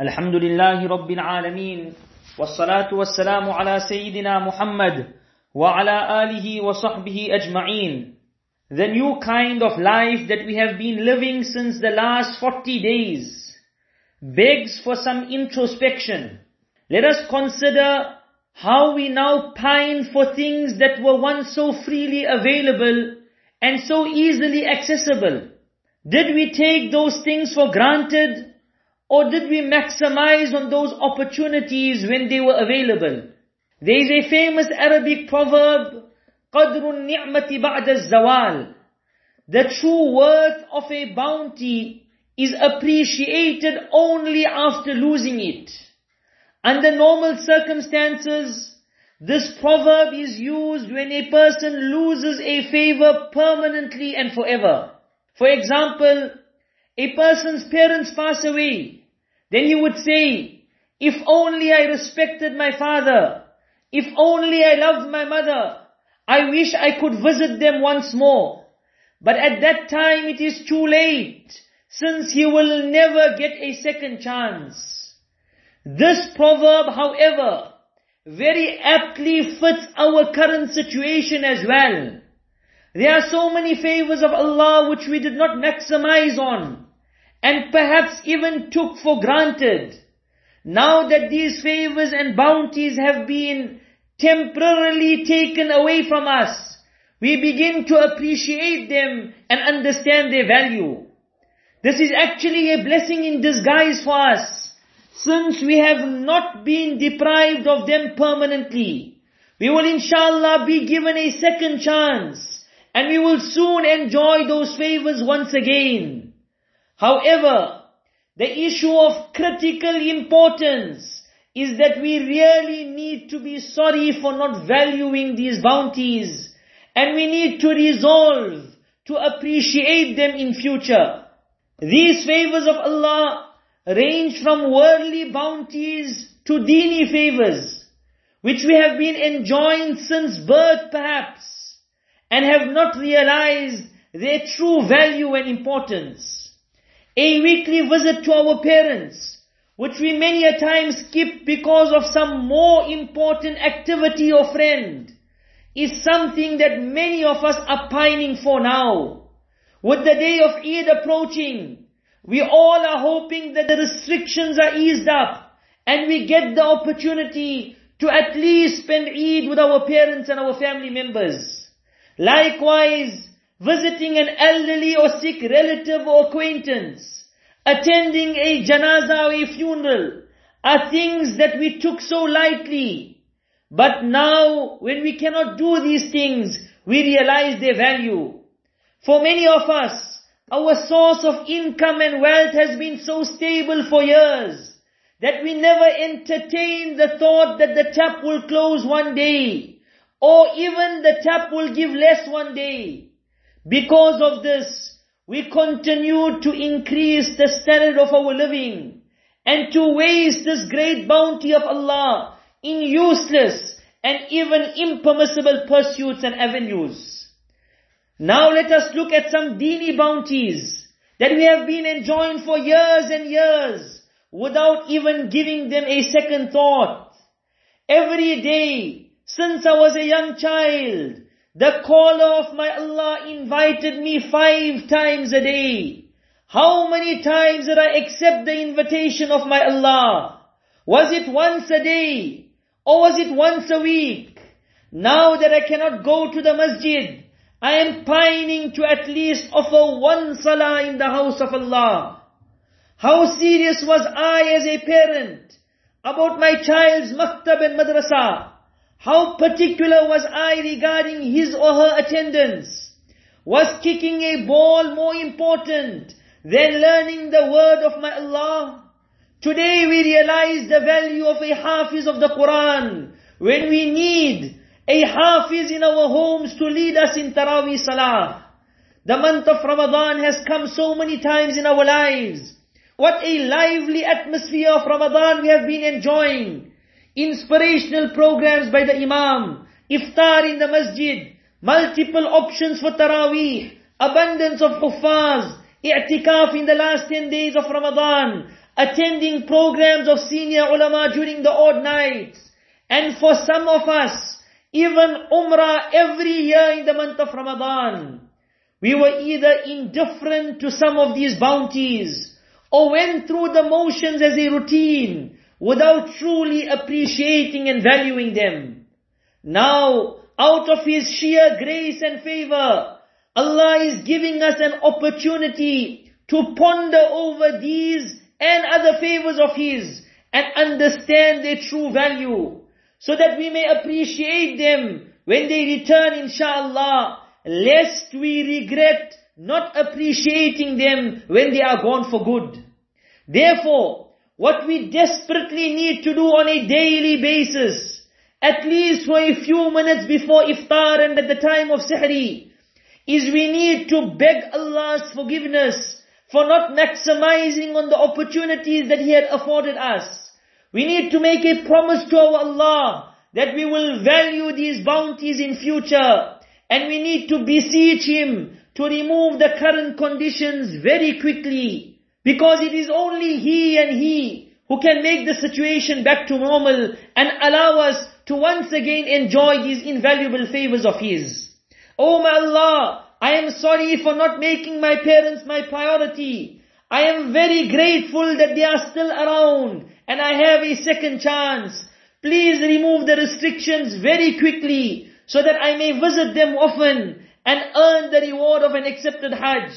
الحمد لله رب العالمين والصلاة والسلام على سيدنا محمد وعلى آله وصحبه أجمعين The new kind of life that we have been living since the last 40 days begs for some introspection. Let us consider how we now pine for things that were once so freely available and so easily accessible. Did we take those things for granted or did we maximize on those opportunities when they were available? There is a famous Arabic proverb, قَدْرُ النِّعْمَةِ بَعْدَ الزَّوَالِ The true worth of a bounty is appreciated only after losing it. Under normal circumstances, this proverb is used when a person loses a favor permanently and forever. For example, a person's parents pass away, then he would say, if only I respected my father, if only I loved my mother, I wish I could visit them once more. But at that time it is too late, since he will never get a second chance. This proverb, however, very aptly fits our current situation as well. There are so many favors of Allah which we did not maximize on and perhaps even took for granted. Now that these favors and bounties have been temporarily taken away from us, we begin to appreciate them and understand their value. This is actually a blessing in disguise for us, since we have not been deprived of them permanently. We will inshallah be given a second chance, and we will soon enjoy those favors once again. However, the issue of critical importance is that we really need to be sorry for not valuing these bounties and we need to resolve to appreciate them in future. These favors of Allah range from worldly bounties to dini favors, which we have been enjoying since birth perhaps, and have not realized their true value and importance. A weekly visit to our parents, which we many a time skip because of some more important activity or friend, is something that many of us are pining for now. With the day of Eid approaching, we all are hoping that the restrictions are eased up and we get the opportunity to at least spend Eid with our parents and our family members. Likewise, visiting an elderly or sick relative or acquaintance, attending a janaza or a funeral, are things that we took so lightly. But now, when we cannot do these things, we realize their value. For many of us, our source of income and wealth has been so stable for years that we never entertain the thought that the tap will close one day or even the tap will give less one day. Because of this, we continue to increase the standard of our living and to waste this great bounty of Allah in useless and even impermissible pursuits and avenues. Now let us look at some dini bounties that we have been enjoying for years and years without even giving them a second thought. Every day, since I was a young child, the caller of my Allah invited me five times a day. How many times did I accept the invitation of my Allah? Was it once a day? Or was it once a week? Now that I cannot go to the masjid, I am pining to at least offer one salah in the house of Allah. How serious was I as a parent about my child's maktab and madrasa? How particular was I regarding his or her attendance? Was kicking a ball more important than learning the word of my Allah? Today we realize the value of a hafiz of the Quran when we need a hafiz in our homes to lead us in Taraweeh Salah. The month of Ramadan has come so many times in our lives. What a lively atmosphere of Ramadan we have been enjoying. Inspirational programs by the Imam, iftar in the masjid, multiple options for Taraweeh, abundance of huffaz, i'tikaf in the last 10 days of Ramadan, attending programs of senior ulama during the odd nights. And for some of us, even Umrah every year in the month of Ramadan. We were either indifferent to some of these bounties or went through the motions as a routine without truly appreciating and valuing them. Now, out of His sheer grace and favor, Allah is giving us an opportunity to ponder over these and other favors of His and understand their true value so that we may appreciate them when they return inshallah, lest we regret not appreciating them when they are gone for good. Therefore, what we desperately need to do on a daily basis, at least for a few minutes before iftar and at the time of sahri, is we need to beg Allah's forgiveness for not maximizing on the opportunities that He had afforded us. We need to make a promise to our Allah that we will value these bounties in future. And we need to beseech Him to remove the current conditions very quickly. Because it is only He and He who can make the situation back to normal and allow us to once again enjoy these invaluable favors of His. Oh my Allah, I am sorry for not making my parents my priority. I am very grateful that they are still around and I have a second chance. Please remove the restrictions very quickly so that I may visit them often and earn the reward of an accepted Hajj.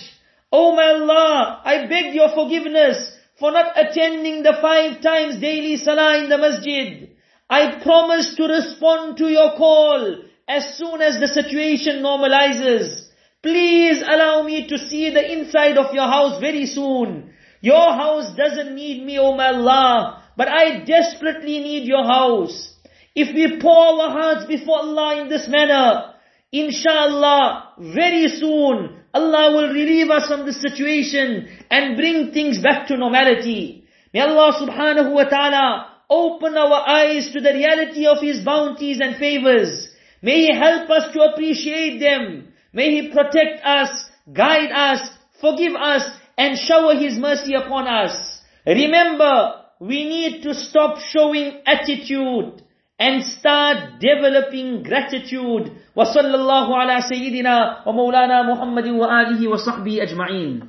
Oh my Allah, I beg your forgiveness for not attending the five times daily salah in the masjid. I promise to respond to your call as soon as the situation normalizes. Please allow me to see the inside of your house very soon. Your house doesn't need me, oh my Allah. But I desperately need your house. If we pour our hearts before Allah in this manner, inshallah, very soon, Allah will relieve us from this situation and bring things back to normality. May Allah subhanahu wa ta'ala open our eyes to the reality of His bounties and favors. May He help us to appreciate them. May He protect us, guide us, forgive us, and shower His mercy upon us. Remember, we need to stop showing attitude and start developing gratitude. وصلى الله على سيدنا ومولانا محمد وآله وصحبه أجمعين